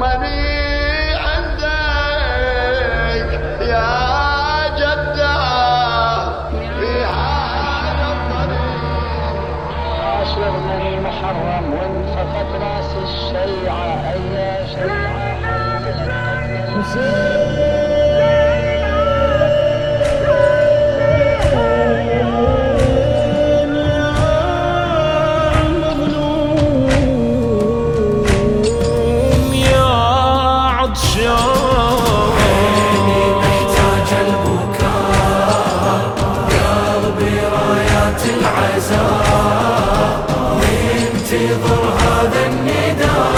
يهمني عندك يا جدة. في هذا الطريق عاشر من المحرم وانفخت رأس الشيعة. أي شيعة مظلوم ينتظر هذا النداء.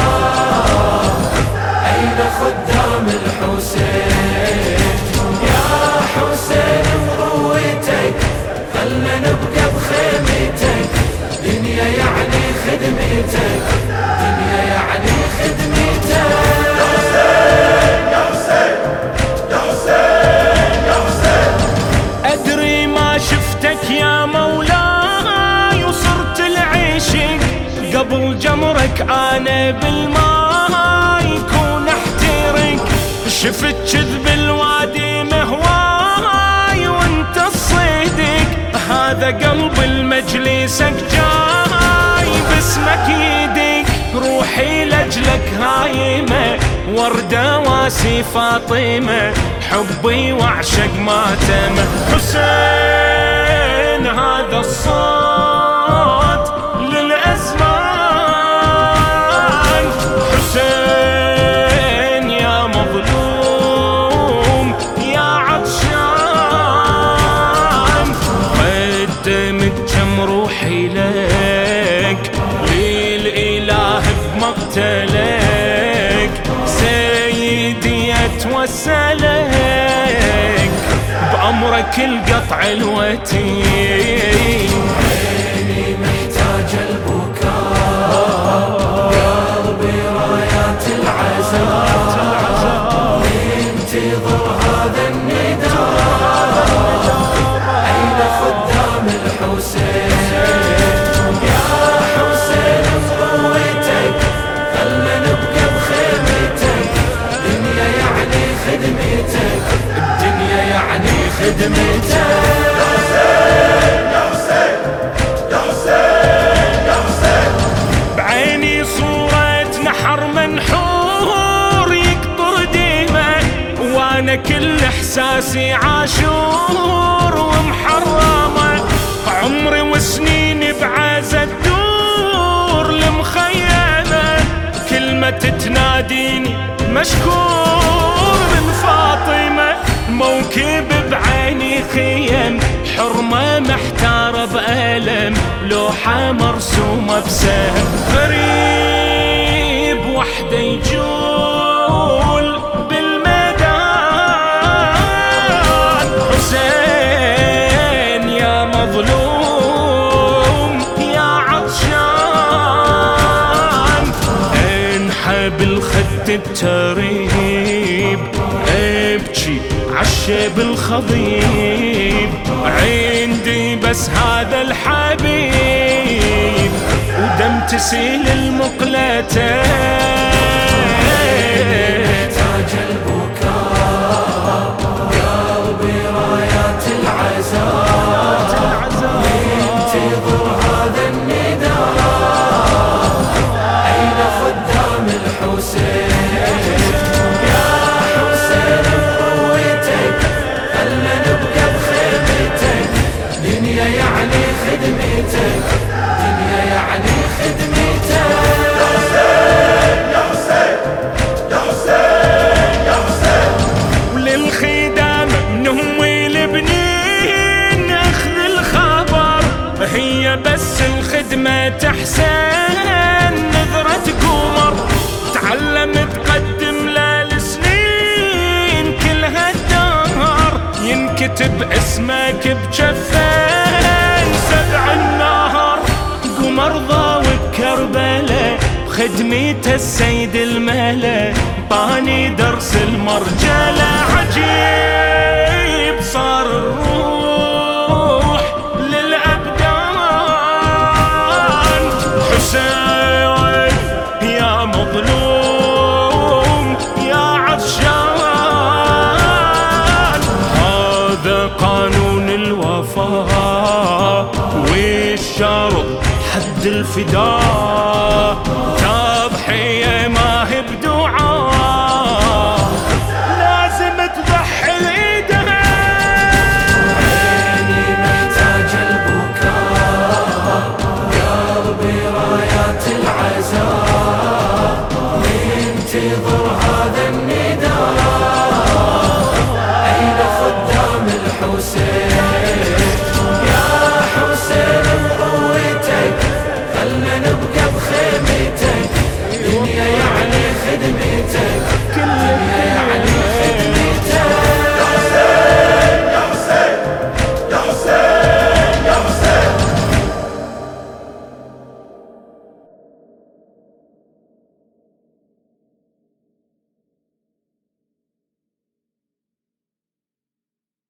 أين خدام الحسين؟ يا حسين بقوتك خلنا نبقى بخيمتك. دنيا يعني خدمتك دنيا يعني خدمتك. أدري ما شفتك يا مولاي. قبل جمرك أنا بالماء يكون أحترق. شفت كذب الوادي مهواي وأنت الصدق هذا قلب المجلسك جاي باسمك يدق روحي لجلك هايمة وردة واسي فاطمة. حبي وعشق ماتمة حسين هذا الصوت. أتوسلك بأمرك القطع الوتين. كل إحساسي عاشور ومحرمه. عمري وسنيني بعزة الدور المخيمة كلمة تناديني مشكور. موكب بعيني خيم حرمة محتارة بألم لوحة مرسومة بسهم. غريب وحدة يجول بالميدان. حسين يا مظلوم يا عطشان. انحب الخد التريب ابكي عشب الخضيب عندي بس هذا الحبيب ودم تسيل المقلتين. الخدمة تحسن نظرة قمر تعلم تقدم للسنين كل هالدهر ينكتب اسمك بجفين سبع النهر. قمر ضاوي بكربلة بخدمته السيد الملأ. طاني درس المرجلة. قد الفداء. تضحية ما هي بدعاء. لازم تضحي ايدها عيني محتاج البكاء قلبي رايات العزاء ينتظر هذا النداء.